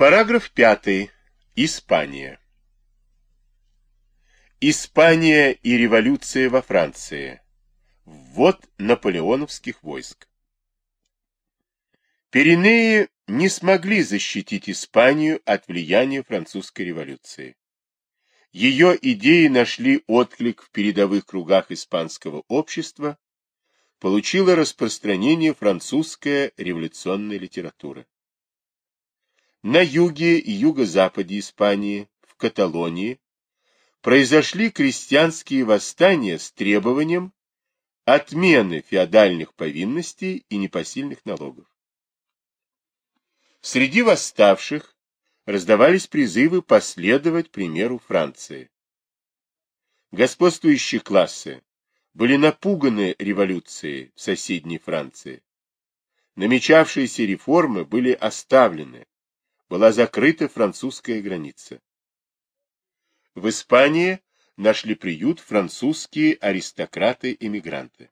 Параграф 5. Испания. Испания и революция во Франции. Ввод наполеоновских войск. Пиренеи не смогли защитить Испанию от влияния французской революции. Ее идеи нашли отклик в передовых кругах испанского общества, получила распространение французская революционная литература. На юге и юго-западе Испании, в Каталонии, произошли крестьянские восстания с требованием отмены феодальных повинностей и непосильных налогов. Среди восставших раздавались призывы последовать примеру Франции. Господствующие классы были напуганы революцией в соседней Франции. Намечавшиеся реформы были оставлены, была закрыта французская граница. В Испании нашли приют французские аристократы-эмигранты.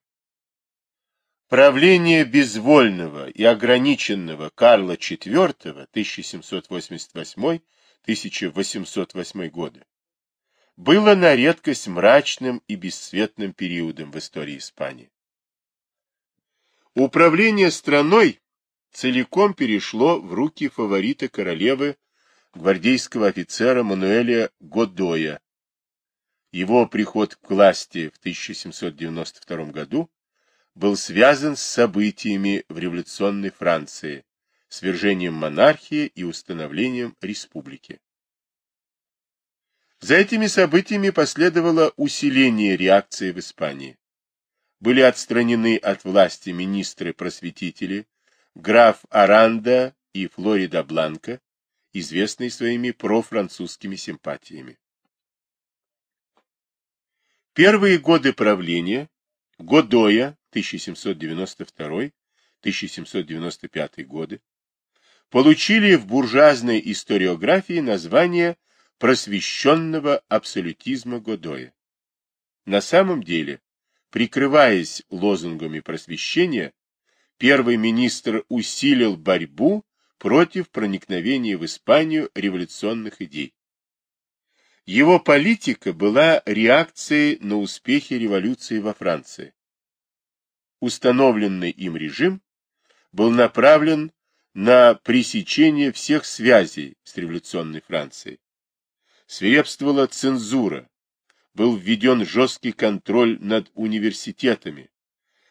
Правление безвольного и ограниченного Карла IV 1788-1808 годы было на редкость мрачным и бесцветным периодом в истории Испании. Управление страной целиком перешло в руки фаворита королевы гвардейского офицера Мануэля Годоя. Его приход к власти в 1792 году был связан с событиями в революционной Франции, свержением монархии и установлением республики. За этими событиями последовало усиление реакции в Испании. Были отстранены от власти министры-просветители, граф Аранда и Флорида Бланка, известные своими профранцузскими симпатиями. Первые годы правления Годоя 1792-1795 годы получили в буржуазной историографии название просвещенного абсолютизма Годоя. На самом деле, прикрываясь лозунгами просвещения, первый министр усилил борьбу против проникновения в Испанию революционных идей. Его политика была реакцией на успехи революции во Франции. Установленный им режим был направлен на пресечение всех связей с революционной Францией. Свирепствовала цензура, был введен жесткий контроль над университетами,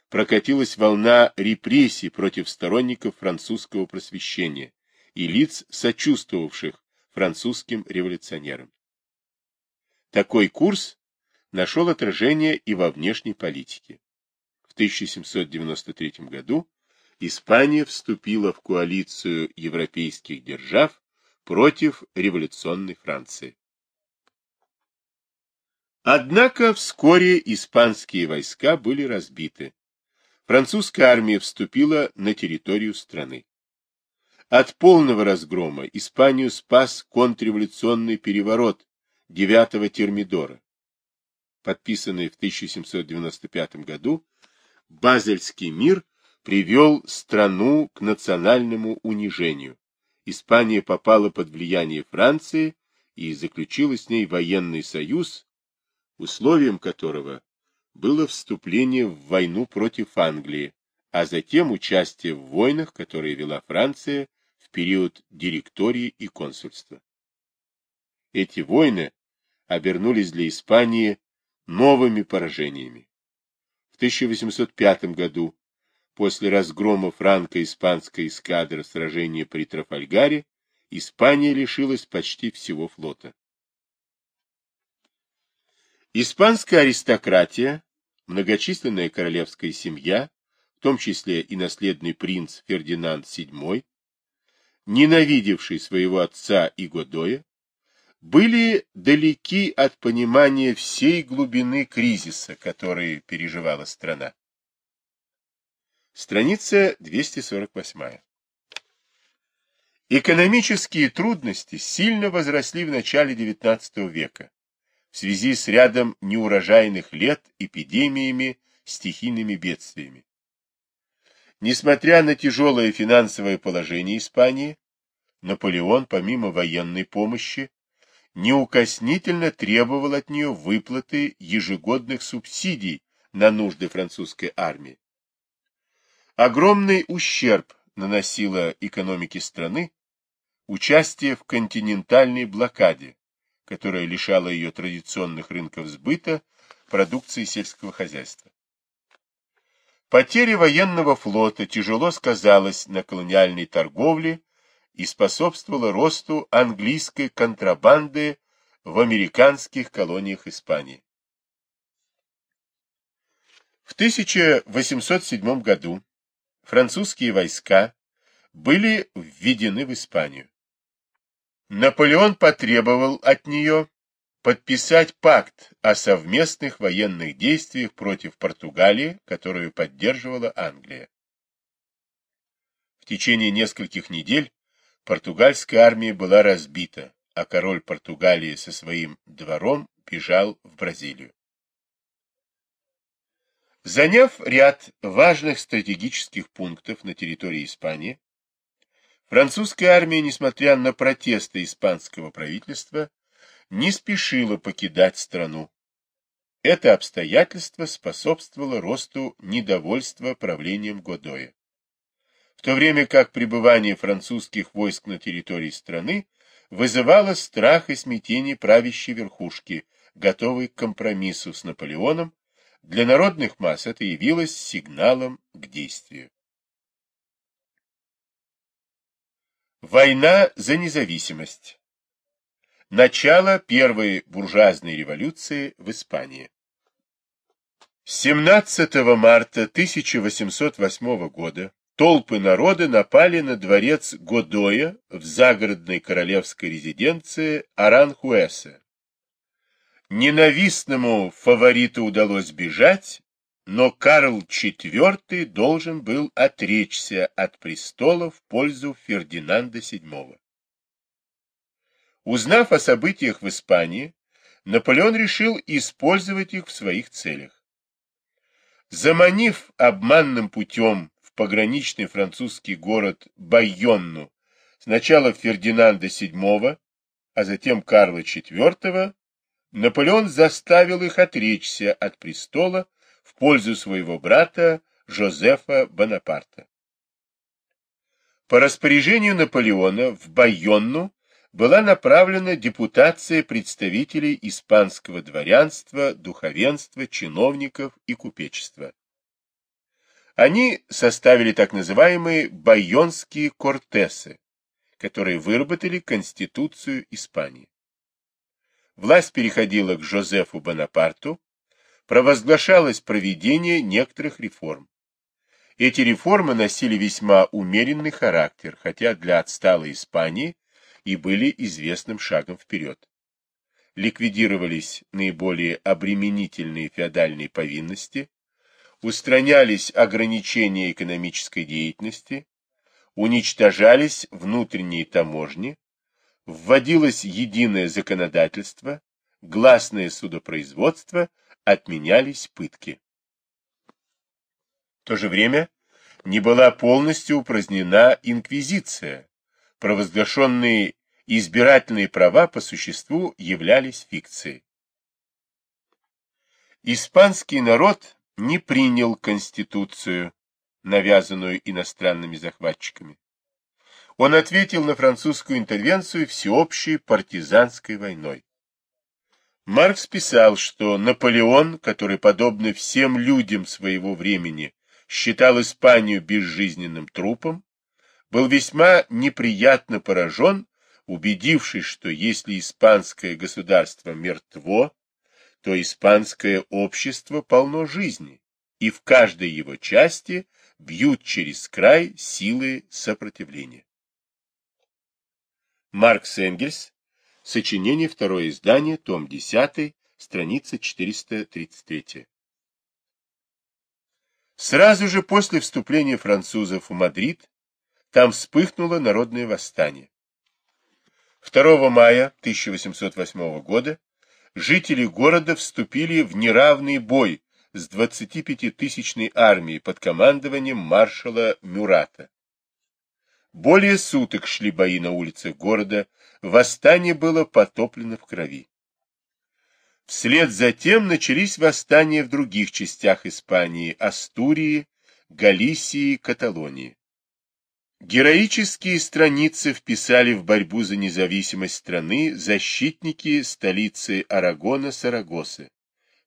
прокатилась волна репрессий против сторонников французского просвещения и лиц, сочувствовавших французским революционерам. Такой курс нашел отражение и во внешней политике. В 1793 году Испания вступила в коалицию европейских держав против революционной Франции. Однако вскоре испанские войска были разбиты. Французская армия вступила на территорию страны. От полного разгрома Испанию спас контрреволюционный переворот 9 Термидора. Подписанный в 1795 году, Базельский мир привел страну к национальному унижению. Испания попала под влияние Франции и заключила с ней военный союз, условием которого было вступление в войну против Англии, а затем участие в войнах, которые вела Франция в период директории и консульства. Эти войны обернулись для Испании новыми поражениями. В 1805 году, после разгрома франко-испанской эскадры сражения при Трафальгаре, Испания лишилась почти всего флота. Испанская аристократия многочисленная королевская семья, в том числе и наследный принц Фердинанд VII, ненавидевший своего отца и Годоя, были далеки от понимания всей глубины кризиса, который переживала страна. Страница 248. Экономические трудности сильно возросли в начале XIX века в связи с рядом неурожайных лет, эпидемиями, стихийными бедствиями. Несмотря на тяжелое финансовое положение Испании, Наполеон, помимо военной помощи, неукоснительно требовал от нее выплаты ежегодных субсидий на нужды французской армии. Огромный ущерб наносило экономике страны участие в континентальной блокаде, которая лишала ее традиционных рынков сбыта продукции сельского хозяйства. Потеря военного флота тяжело сказалась на колониальной торговле и способствовала росту английской контрабанды в американских колониях Испании. В 1807 году французские войска были введены в Испанию. Наполеон потребовал от нее подписать пакт о совместных военных действиях против Португалии, которую поддерживала Англия. В течение нескольких недель португальская армия была разбита, а король Португалии со своим двором бежал в Бразилию. Заняв ряд важных стратегических пунктов на территории Испании, французская армия, несмотря на протесты испанского правительства, не спешила покидать страну. Это обстоятельство способствовало росту недовольства правлением Годоя. В то время как пребывание французских войск на территории страны вызывало страх и смятение правящей верхушки, готовой к компромиссу с Наполеоном для народных масс это явилось сигналом к действию. Война за независимость. Начало первой буржуазной революции в Испании. 17 марта 1808 года толпы народа напали на дворец Годоя в загородной королевской резиденции Аранхуэса, Ненавистному фавориту удалось бежать, но Карл IV должен был отречься от престола в пользу Фердинанда VII. Узнав о событиях в Испании, Наполеон решил использовать их в своих целях. Заманив обманным путем в пограничный французский город Байонну сначала Фердинанда VII, а затем Карла IV, Наполеон заставил их отречься от престола в пользу своего брата Жозефа Бонапарта. По распоряжению Наполеона в Байонну была направлена депутация представителей испанского дворянства, духовенства, чиновников и купечества. Они составили так называемые байонские кортесы, которые выработали Конституцию Испании власть переходила к Жозефу Бонапарту, провозглашалось проведение некоторых реформ. Эти реформы носили весьма умеренный характер, хотя для отсталой Испании и были известным шагом вперед. Ликвидировались наиболее обременительные феодальные повинности, устранялись ограничения экономической деятельности, уничтожались внутренние таможни, вводилось единое законодательство, гласное судопроизводство, отменялись пытки. В то же время не была полностью упразднена инквизиция, провозглашенные избирательные права по существу являлись фикцией. Испанский народ не принял конституцию, навязанную иностранными захватчиками он ответил на французскую интервенцию всеобщей партизанской войной. Маркс писал, что Наполеон, который, подобно всем людям своего времени, считал Испанию безжизненным трупом, был весьма неприятно поражен, убедившись, что если испанское государство мертво, то испанское общество полно жизни, и в каждой его части бьют через край силы сопротивления. Маркс Энгельс. Сочинение, второе издание, том 10, страница 433. Сразу же после вступления французов в Мадрид там вспыхнуло народное восстание. 2 мая 1808 года жители города вступили в неравный бой с 25-тысячной армией под командованием маршала Мюрата. Более суток шли бои на улицах города, восстание было потоплено в крови. Вслед за тем начались восстания в других частях Испании, Астурии, Галисии, Каталонии. Героические страницы вписали в борьбу за независимость страны защитники столицы Арагона Сарагосы,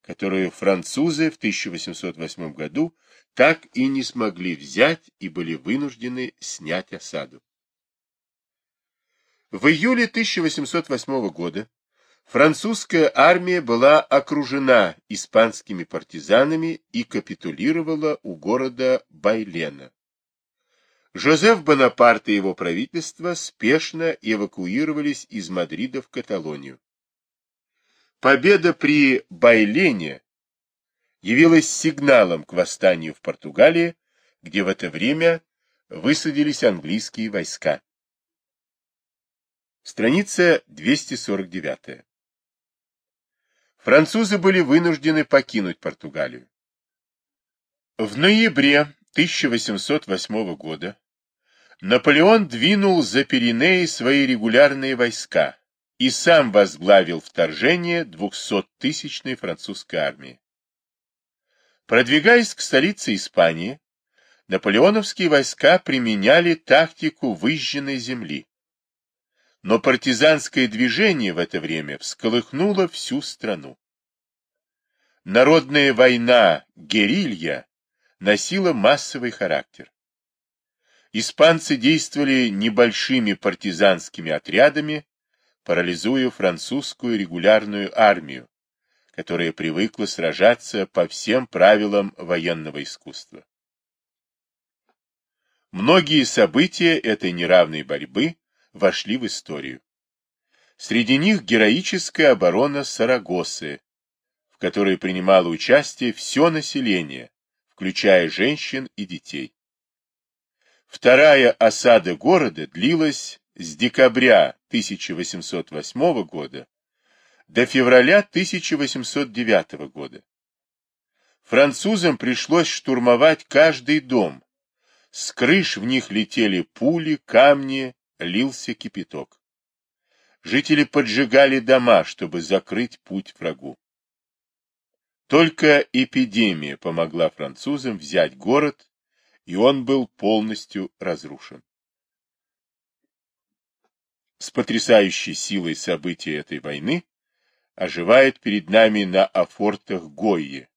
которую французы в 1808 году так и не смогли взять и были вынуждены снять осаду. В июле 1808 года французская армия была окружена испанскими партизанами и капитулировала у города Байлена. Жозеф Бонапарт и его правительство спешно эвакуировались из Мадрида в Каталонию. Победа при Байлене явилась сигналом к восстанию в Португалии, где в это время высадились английские войска. Страница 249. Французы были вынуждены покинуть Португалию. В ноябре 1808 года Наполеон двинул за Пиренеи свои регулярные войска и сам возглавил вторжение 200-тысячной французской армии. Продвигаясь к столице Испании, наполеоновские войска применяли тактику выжженной земли. Но партизанское движение в это время всколыхнуло всю страну. Народная война, герилья, носила массовый характер. Испанцы действовали небольшими партизанскими отрядами, парализуя французскую регулярную армию, которая привыкла сражаться по всем правилам военного искусства. Многие события этой неравной борьбы вошли в историю. Среди них героическая оборона Сарагосы, в которой принимало участие все население, включая женщин и детей. Вторая осада города длилась с декабря 1808 года до февраля 1809 года. Французам пришлось штурмовать каждый дом. С крыш в них летели пули, камни, лился кипяток. Жители поджигали дома, чтобы закрыть путь врагу. Только эпидемия помогла французам взять город, и он был полностью разрушен. С потрясающей силой события этой войны оживает перед нами на афортах Гойе,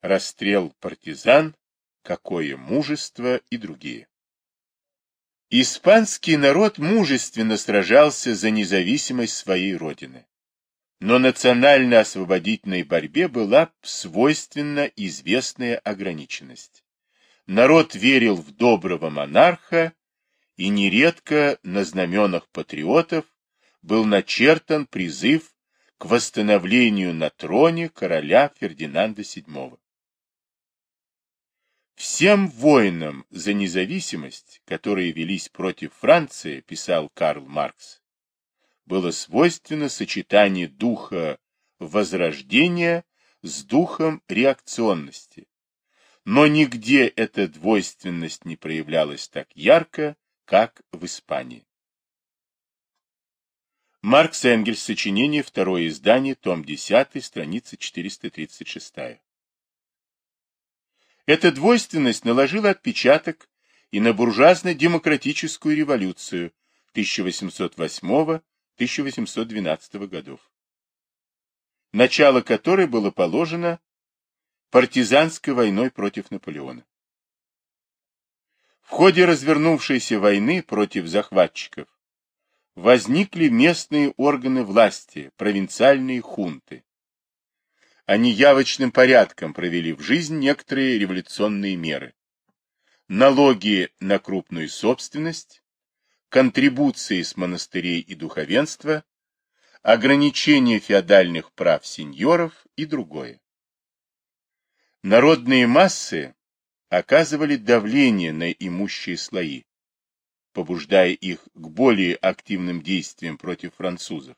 расстрел партизан, какое мужество и другие. Испанский народ мужественно сражался за независимость своей родины но национально-освободительной борьбе была свойственна известная ограниченность. Народ верил в доброго монарха, и нередко на знаменах патриотов был начертан призыв к восстановлению на троне короля Фердинанда VII. Всем воинам за независимость, которые велись против Франции, писал Карл Маркс, было свойственно сочетание духа возрождения с духом реакционности. Но нигде эта двойственность не проявлялась так ярко, как в Испании. Маркс Энгельс, сочинение, второе издание, том 10, страница 436. Эта двойственность наложила отпечаток и на буржуазно-демократическую революцию 1808 1812 годов, начало которой было положено партизанской войной против Наполеона. В ходе развернувшейся войны против захватчиков возникли местные органы власти, провинциальные хунты. Они явочным порядком провели в жизнь некоторые революционные меры. Налоги на крупную собственность, контрибуции с монастырей и духовенства, ограничение феодальных прав сеньоров и другое. Народные массы оказывали давление на имущие слои, побуждая их к более активным действиям против французов,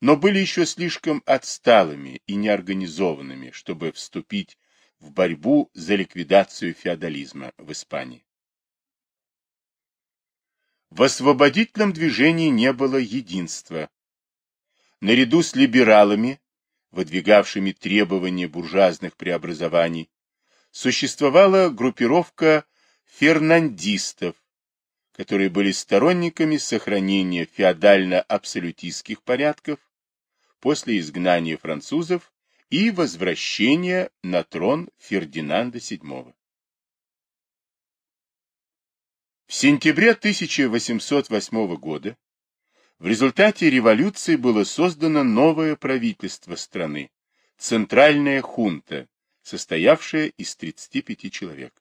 но были еще слишком отсталыми и неорганизованными, чтобы вступить в борьбу за ликвидацию феодализма в Испании. В освободительном движении не было единства. Наряду с либералами, выдвигавшими требования буржуазных преобразований, существовала группировка фернандистов, которые были сторонниками сохранения феодально-абсолютистских порядков после изгнания французов и возвращения на трон Фердинанда VII. В сентябре 1808 года в результате революции было создано новое правительство страны, Центральная хунта, состоявшая из 35 человек.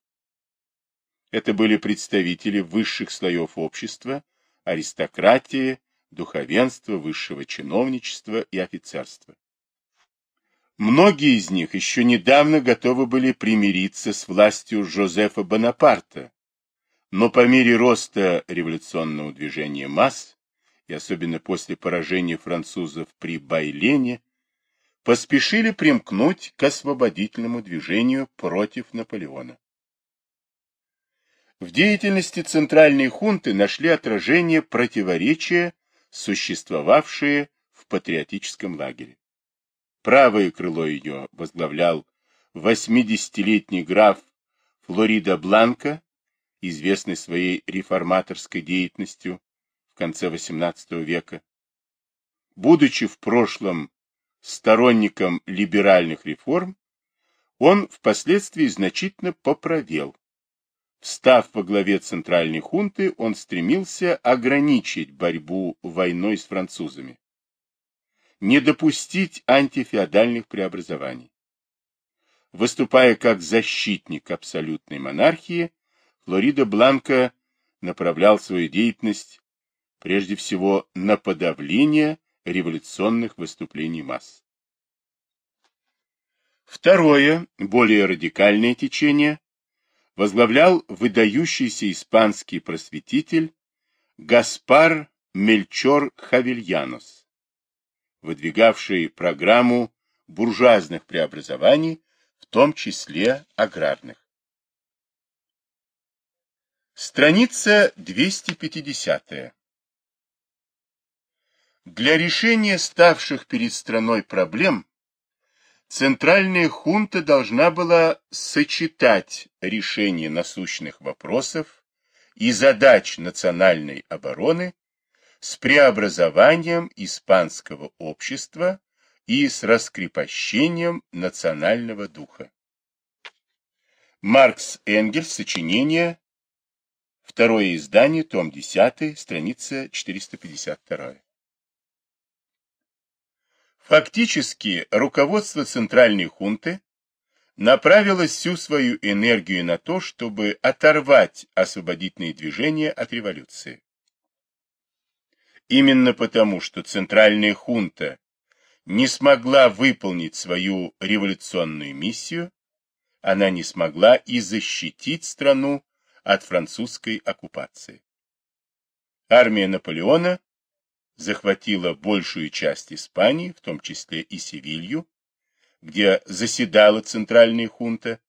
Это были представители высших слоев общества, аристократии, духовенства, высшего чиновничества и офицерства. Многие из них еще недавно готовы были примириться с властью Жозефа Бонапарта, но по мере роста революционного движения масс, и особенно после поражения французов при Байлене, поспешили примкнуть к освободительному движению против Наполеона. В деятельности центральной хунты нашли отражение противоречия, существовавшие в патриотическом лагере. Правое крыло ее возглавлял 80-летний граф Флорида Бланка, известный своей реформаторской деятельностью в конце XVIII века. Будучи в прошлом сторонником либеральных реформ, он впоследствии значительно поправел. Став во главе центральной хунты, он стремился ограничить борьбу войной с французами не допустить антифеодальных преобразований. Выступая как защитник абсолютной монархии, Флорида Бланка направлял свою деятельность прежде всего на подавление революционных выступлений масс. Второе, более радикальное течение, возглавлял выдающийся испанский просветитель Гаспар Мельчор Хавильянос выдвигавший программу буржуазных преобразований, в том числе аграрных. Страница 250. Для решения ставших перед страной проблем Центральная хунта должна была сочетать решение насущных вопросов и задач национальной обороны с преобразованием испанского общества и с раскрепощением национального духа. Маркс Энгельс, сочинение, второе издание, том 10, страница 452. Фактически, руководство Центральной хунты направило всю свою энергию на то, чтобы оторвать освободительные движения от революции. Именно потому, что Центральная хунта не смогла выполнить свою революционную миссию, она не смогла и защитить страну от французской оккупации. Армия Наполеона захватила большую часть Испании, в том числе и Севилью, где заседала Центральная хунта,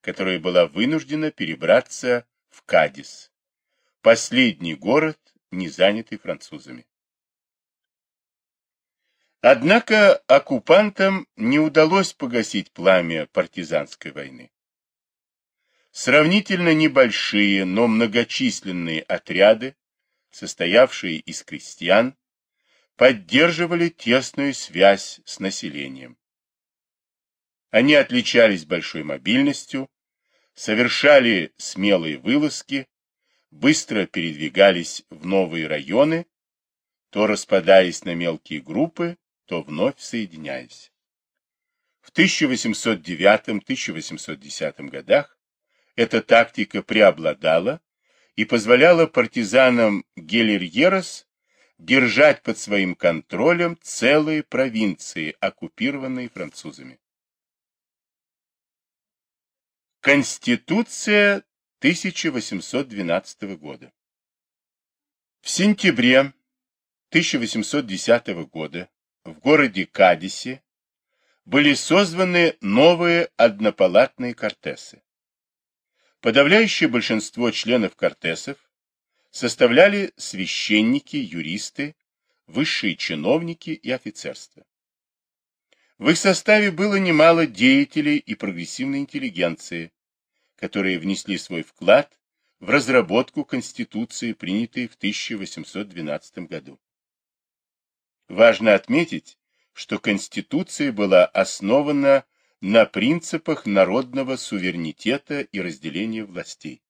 которая была вынуждена перебраться в Кадис, последний город не занятый французами. Однако оккупантам не удалось погасить пламя партизанской войны. Сравнительно небольшие, но многочисленные отряды, состоявшие из крестьян, поддерживали тесную связь с населением. Они отличались большой мобильностью, совершали смелые вылазки, быстро передвигались в новые районы, то распадаясь на мелкие группы, то вновь соединяясь. В 1809-1810 годах эта тактика преобладала и позволяла партизанам Гелерьерос держать под своим контролем целые провинции, оккупированные французами. Конституция 1812 года. В сентябре 1810 года в городе Кадисе были созваны новые однопалатные кортесы. Подавляющее большинство членов кортесов составляли священники, юристы, высшие чиновники и офицерство. В их составе было немало деятелей и прогрессивной интеллигенции, которые внесли свой вклад в разработку Конституции, принятой в 1812 году. Важно отметить, что Конституция была основана на принципах народного суверенитета и разделения властей.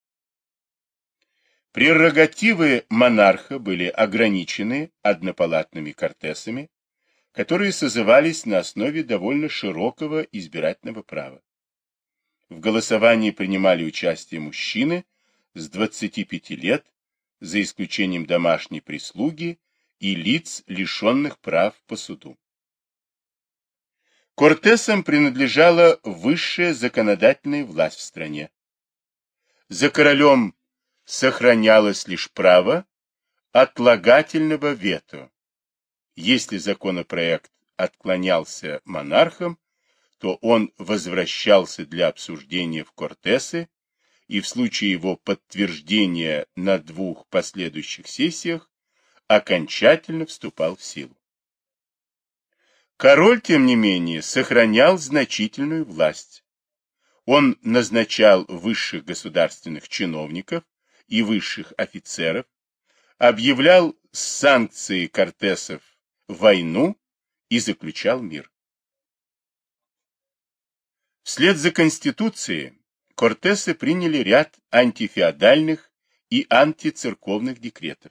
Прерогативы монарха были ограничены однопалатными кортесами, которые созывались на основе довольно широкого избирательного права. В голосовании принимали участие мужчины с 25 лет, за исключением домашней прислуги и лиц, лишенных прав по суду. Кортесам принадлежала высшая законодательная власть в стране. За королем сохранялось лишь право отлагательного вето. Если законопроект отклонялся монархом, то он возвращался для обсуждения в Кортесы и в случае его подтверждения на двух последующих сессиях окончательно вступал в силу. Король, тем не менее, сохранял значительную власть. Он назначал высших государственных чиновников и высших офицеров, объявлял санкции Кортесов войну и заключал мир. Вслед за Конституцией Кортесы приняли ряд антифеодальных и антицерковных декретов.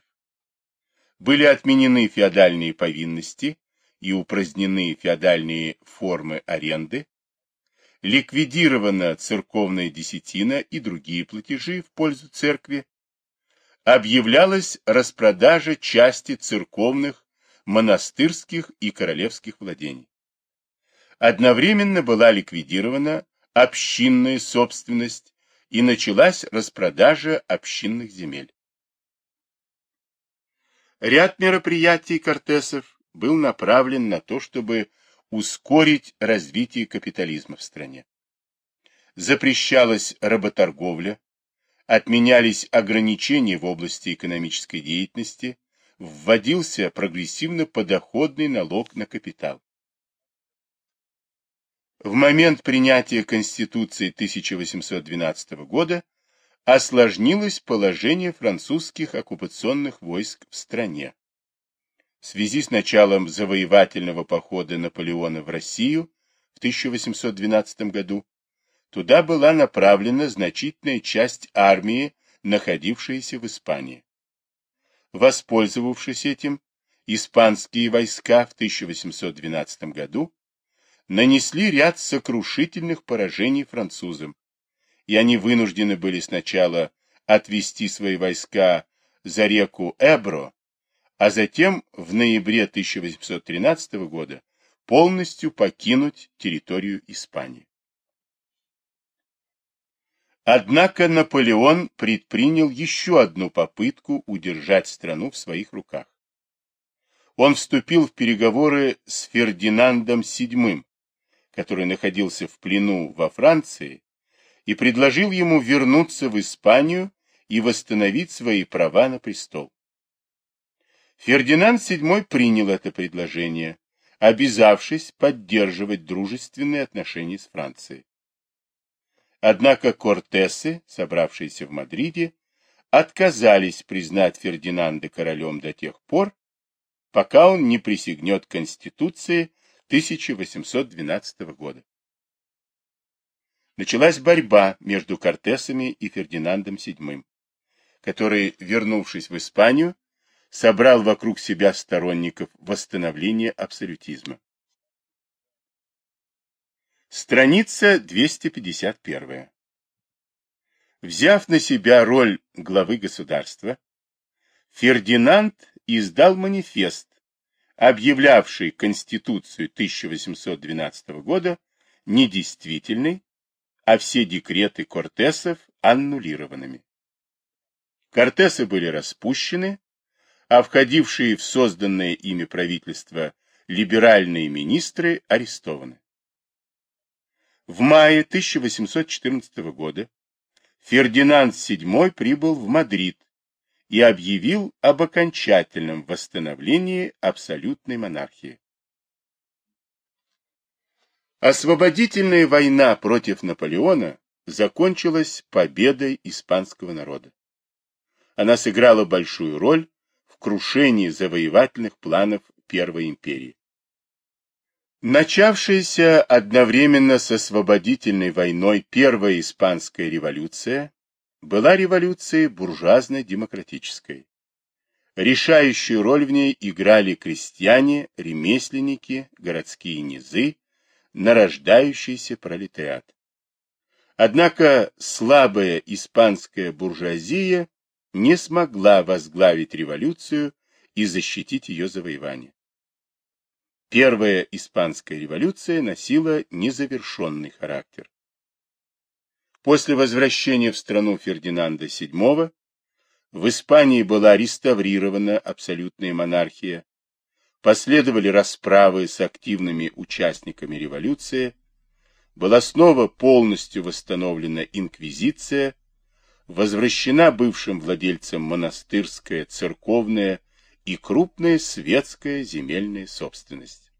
Были отменены феодальные повинности и упразднены феодальные формы аренды, ликвидирована церковная десятина и другие платежи в пользу церкви, объявлялась распродажа части церковных, монастырских и королевских владений. Одновременно была ликвидирована общинная собственность и началась распродажа общинных земель. Ряд мероприятий Кортесов был направлен на то, чтобы ускорить развитие капитализма в стране. Запрещалась работорговля, отменялись ограничения в области экономической деятельности, вводился прогрессивно-подоходный налог на капитал. В момент принятия Конституции 1812 года осложнилось положение французских оккупационных войск в стране. В связи с началом завоевательного похода Наполеона в Россию в 1812 году туда была направлена значительная часть армии, находившаяся в Испании. Воспользовавшись этим, испанские войска в 1812 году нанесли ряд сокрушительных поражений французам, и они вынуждены были сначала отвести свои войска за реку Эбро, а затем в ноябре 1813 года полностью покинуть территорию Испании. Однако Наполеон предпринял еще одну попытку удержать страну в своих руках. Он вступил в переговоры с Фердинандом VII, который находился в плену во Франции, и предложил ему вернуться в Испанию и восстановить свои права на престол. Фердинанд VII принял это предложение, обязавшись поддерживать дружественные отношения с Францией. Однако Кортесы, собравшиеся в Мадриде, отказались признать Фердинанда королем до тех пор, пока он не присягнет Конституции 1812 года. Началась борьба между Кортесами и Фердинандом VII, который, вернувшись в Испанию, собрал вокруг себя сторонников восстановления абсолютизма. Страница 251. Взяв на себя роль главы государства, Фердинанд издал манифест, объявлявший Конституцию 1812 года недействительной, а все декреты Кортесов аннулированными. Кортесы были распущены, а входившие в созданное ими правительство либеральные министры арестованы. В мае 1814 года Фердинанд VII прибыл в Мадрид и объявил об окончательном восстановлении абсолютной монархии. Освободительная война против Наполеона закончилась победой испанского народа. Она сыграла большую роль крушении завоевательных планов Первой империи. Начавшаяся одновременно с освободительной войной Первая Испанская революция была революцией буржуазно-демократической. Решающую роль в ней играли крестьяне, ремесленники, городские низы, нарождающийся пролетариат. Однако слабая испанская буржуазия не смогла возглавить революцию и защитить ее завоевание. Первая испанская революция носила незавершенный характер. После возвращения в страну Фердинанда VII в Испании была реставрирована абсолютная монархия, последовали расправы с активными участниками революции, была снова полностью восстановлена инквизиция, возвращена бывшим владельцам монастырская, церковная и крупная светская земельная собственность.